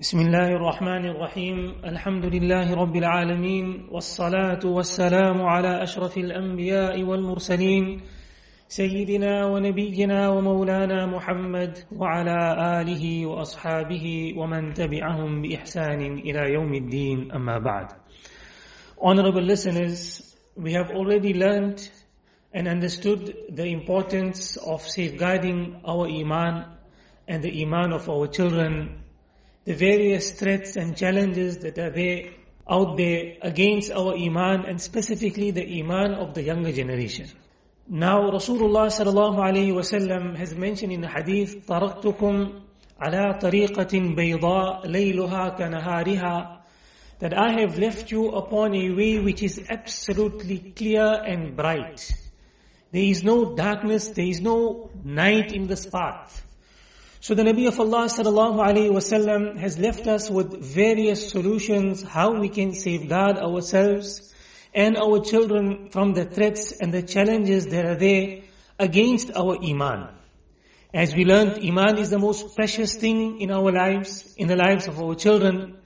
بسم الله الرحمن الرحيم. الحمد لله رب العالمين والصلاة والسلام على أشرف الأنبياء والمرسلين سيدنا ونبينا ومولانا محمد وعلى آله وأصحابه ومن تبعهم بإحسان إلى يوم الدين. أما بعد. Honorable listeners, we have already learned and understood the importance of safeguarding our iman and the iman of our children, the various threats and challenges that are there out there against our iman and specifically the iman of the younger generation. Now Rasulullah sallallahu alayhi wasallam has mentioned in the hadith, تَرَكْتُكُمْ عَلَى طَرِيقَةٍ بَيْضَاء لَيْلُهَا كَنَهَارِهَا that I have left you upon a way which is absolutely clear and bright. There is no darkness, there is no night in this path. So the Nabi of Allah sallallahu alayhi wasallam has left us with various solutions how we can safeguard ourselves and our children from the threats and the challenges that are there against our iman. As we learned, iman is the most precious thing in our lives, in the lives of our children.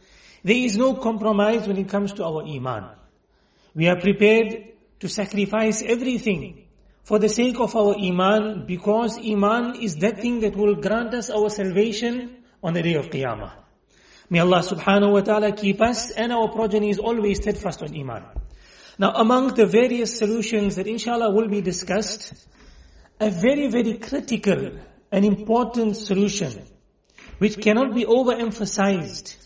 There is no compromise when it comes to our iman. We are prepared to sacrifice everything for the sake of our iman because iman is that thing that will grant us our salvation on the day of qiyamah. May Allah subhanahu wa ta'ala keep us and our progenies always steadfast on iman. Now among the various solutions that inshallah will be discussed, a very very critical and important solution which cannot be overemphasized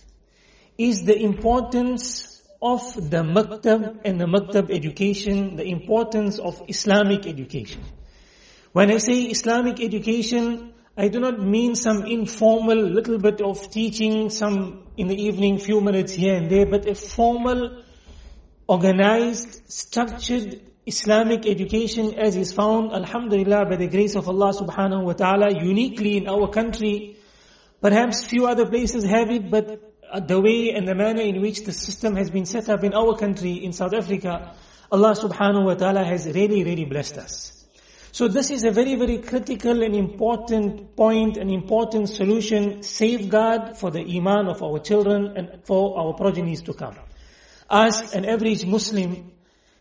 is the importance of the maktab and the maktab education, the importance of Islamic education. When I say Islamic education, I do not mean some informal little bit of teaching, some in the evening, few minutes here and there, but a formal, organized, structured Islamic education as is found, alhamdulillah, by the grace of Allah subhanahu wa ta'ala, uniquely in our country. Perhaps few other places have it, but Uh, the way and the manner in which the system has been set up in our country, in South Africa, Allah subhanahu wa ta'ala has really, really blessed us. So this is a very, very critical and important point, an important solution, safeguard for the iman of our children and for our progenies to come. Ask an average Muslim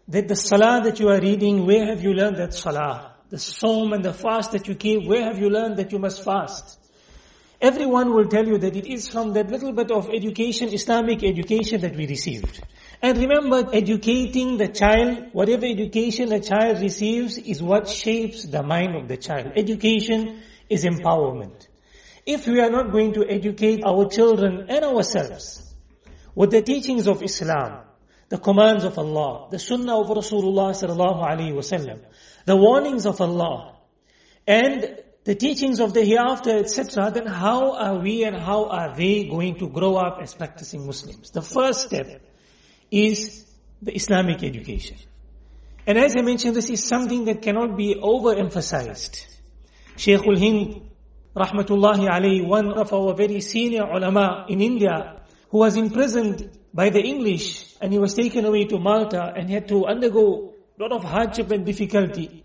that the salah that you are reading, where have you learned that salah? The saum and the fast that you keep, where have you learned that you must fast? Everyone will tell you that it is from that little bit of education, Islamic education that we received. And remember, educating the child, whatever education a child receives is what shapes the mind of the child. Education is empowerment. If we are not going to educate our children and ourselves with the teachings of Islam, the commands of Allah, the sunnah of Rasulullah sallallahu alaihi wasallam, the warnings of Allah, and the teachings of the hereafter, etc., then how are we and how are they going to grow up as practicing Muslims? The first step is the Islamic education. And as I mentioned, this is something that cannot be overemphasized. Shaykhul Hind, rahmatullahi alayhi, one of our very senior ulama in India, who was imprisoned by the English and he was taken away to Malta and he had to undergo a lot of hardship and difficulty.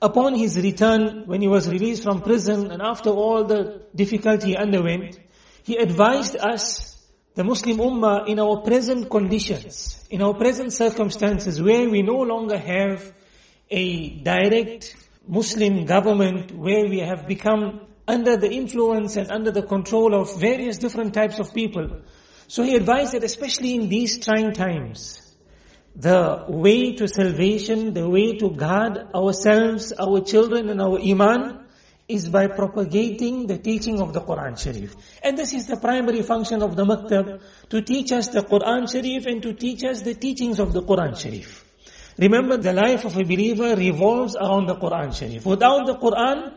Upon his return, when he was released from prison and after all the difficulty he underwent, he advised us, the Muslim Ummah, in our present conditions, in our present circumstances where we no longer have a direct Muslim government, where we have become under the influence and under the control of various different types of people. So he advised that especially in these trying times, the way to salvation, the way to guard ourselves, our children and our iman is by propagating the teaching of the Quran Sharif. And this is the primary function of the maktab, to teach us the Quran Sharif and to teach us the teachings of the Quran Sharif. Remember, the life of a believer revolves around the Quran Sharif. Without the Quran,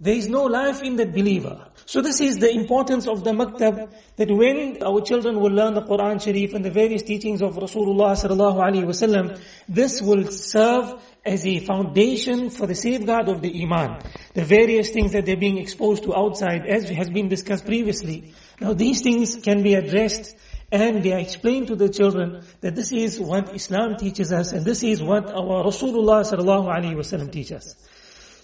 there is no life in that believer. So this is the importance of the maktab, that when our children will learn the Quran Sharif and the various teachings of Rasulullah sallallahu alaihi wasallam, this will serve as a foundation for the safeguard of the iman. The various things that they're being exposed to outside, as has been discussed previously. Now these things can be addressed and they are explained to the children that this is what Islam teaches us and this is what our Rasulullah sallallahu alaihi wasallam teaches us.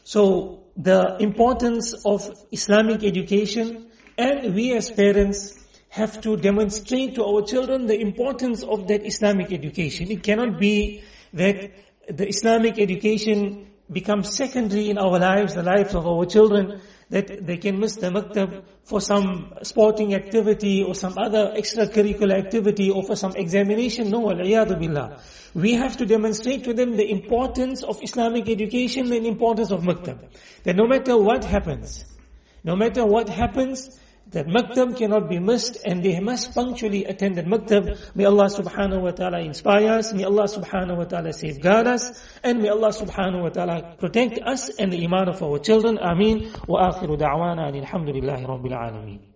So the importance of Islamic education and we as parents have to demonstrate to our children the importance of that Islamic education. It cannot be that the Islamic education becomes secondary in our lives, the lives of our children, that they can miss the maktab for some sporting activity or some other extracurricular activity or for some examination. No, al billah. We have to demonstrate to them the importance of Islamic education, and importance of maktab. That no matter what happens, no matter what happens, that maktab cannot be missed and they must punctually attend the maktab. May Allah subhanahu wa ta'ala inspire us, may Allah subhanahu wa ta'ala safeguard us, and may Allah subhanahu wa ta'ala protect us and the iman of our children. Ameen. Wa akhiru da'wana alhamdulillahi rabbil alameen.